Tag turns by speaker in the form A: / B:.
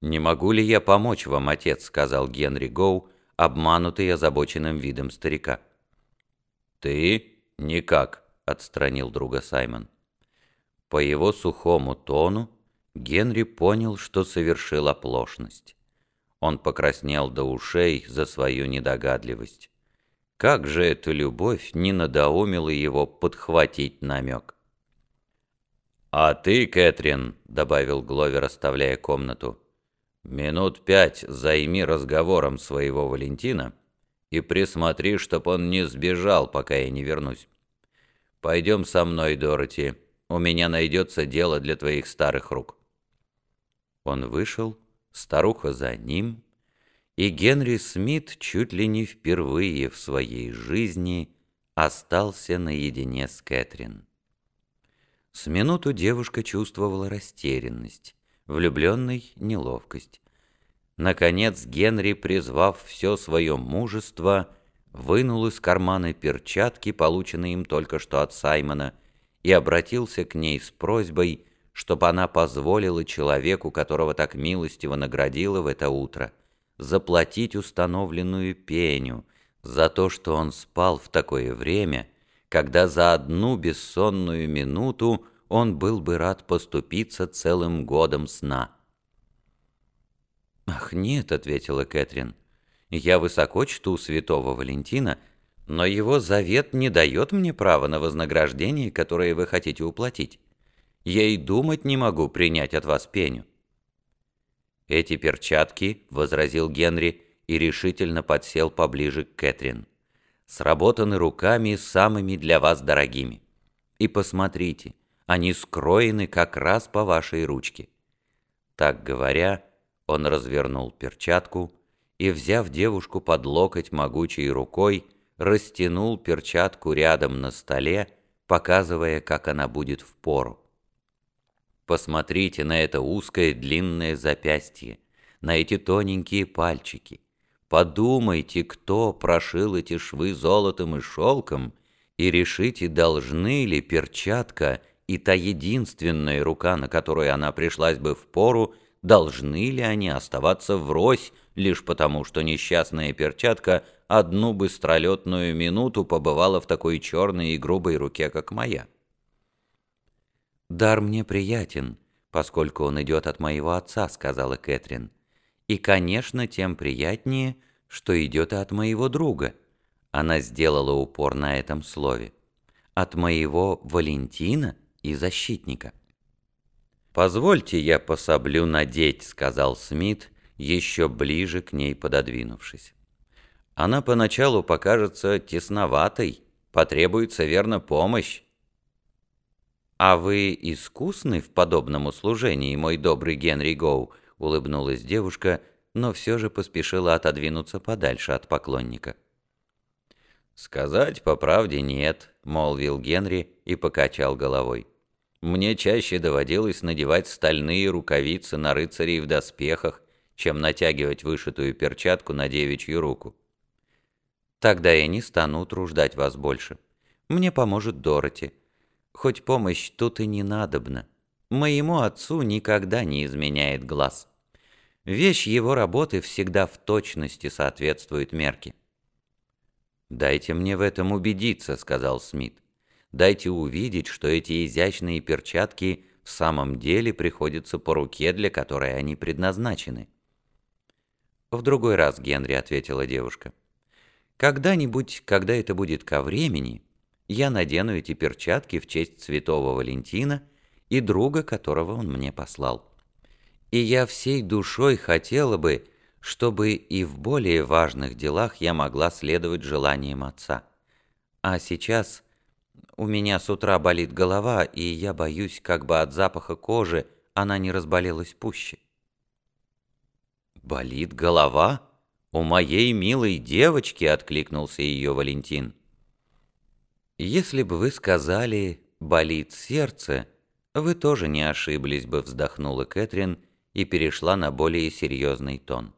A: «Не могу ли я помочь вам, отец?» — сказал Генри Гоу, обманутый озабоченным видом старика. «Ты? Никак», — отстранил друга Саймон. По его сухому тону Генри понял, что совершил оплошность. Он покраснел до ушей за свою недогадливость. Как же эта любовь не надоумила его подхватить намек? «А ты, Кэтрин», — добавил Гловер, оставляя комнату, — «минут пять займи разговором своего Валентина и присмотри, чтоб он не сбежал, пока я не вернусь. Пойдем со мной, Дороти, у меня найдется дело для твоих старых рук». Он вышел, старуха за ним, и Генри Смит чуть ли не впервые в своей жизни остался наедине с Кэтрин. С минуту девушка чувствовала растерянность, влюбленной неловкость. Наконец Генри, призвав все свое мужество, вынул из кармана перчатки, полученные им только что от Саймона, и обратился к ней с просьбой, чтобы она позволила человеку, которого так милостиво наградила в это утро, заплатить установленную пеню за то, что он спал в такое время, когда за одну бессонную минуту он был бы рад поступиться целым годом сна. «Ах, нет», — ответила Кэтрин, — «я высоко чту святого Валентина, но его завет не дает мне права на вознаграждение, которое вы хотите уплатить. Я и думать не могу принять от вас пеню». «Эти перчатки», — возразил Генри и решительно подсел поближе к Кэтрин, «сработаны руками самыми для вас дорогими. И посмотрите, они скроены как раз по вашей ручке». Так говоря, он развернул перчатку и, взяв девушку под локоть могучей рукой, растянул перчатку рядом на столе, показывая, как она будет в пору. Посмотрите на это узкое длинное запястье, на эти тоненькие пальчики. Подумайте, кто прошил эти швы золотом и шелком, и решите, должны ли перчатка и та единственная рука, на которую она пришлась бы в пору, должны ли они оставаться врозь, лишь потому, что несчастная перчатка одну быстролетную минуту побывала в такой черной и грубой руке, как моя. «Дар мне приятен, поскольку он идет от моего отца», — сказала Кэтрин. «И, конечно, тем приятнее, что идет от моего друга». Она сделала упор на этом слове. «От моего Валентина и защитника». «Позвольте, я пособлю надеть», — сказал Смит, еще ближе к ней пододвинувшись. «Она поначалу покажется тесноватой, потребуется, верно, помощь, «А вы искусны в подобном услужении, мой добрый Генри Гоу?» — улыбнулась девушка, но все же поспешила отодвинуться подальше от поклонника. «Сказать по правде нет», — молвил Генри и покачал головой. «Мне чаще доводилось надевать стальные рукавицы на рыцарей в доспехах, чем натягивать вышитую перчатку на девичью руку». «Тогда я не стану утруждать вас больше. Мне поможет Дороти» хоть помощь тут и не надобна. Моему отцу никогда не изменяет глаз. Вещь его работы всегда в точности соответствует мерке. «Дайте мне в этом убедиться», — сказал Смит. «Дайте увидеть, что эти изящные перчатки в самом деле приходятся по руке, для которой они предназначены». «В другой раз, Генри», — ответила девушка. «Когда-нибудь, когда это будет ко времени, я надену эти перчатки в честь святого Валентина и друга, которого он мне послал. И я всей душой хотела бы, чтобы и в более важных делах я могла следовать желаниям отца. А сейчас у меня с утра болит голова, и я боюсь, как бы от запаха кожи она не разболелась пуще. «Болит голова? У моей милой девочки!» — откликнулся ее Валентин. Если бы вы сказали «болит сердце», вы тоже не ошиблись бы, вздохнула Кэтрин и перешла на более серьезный тон.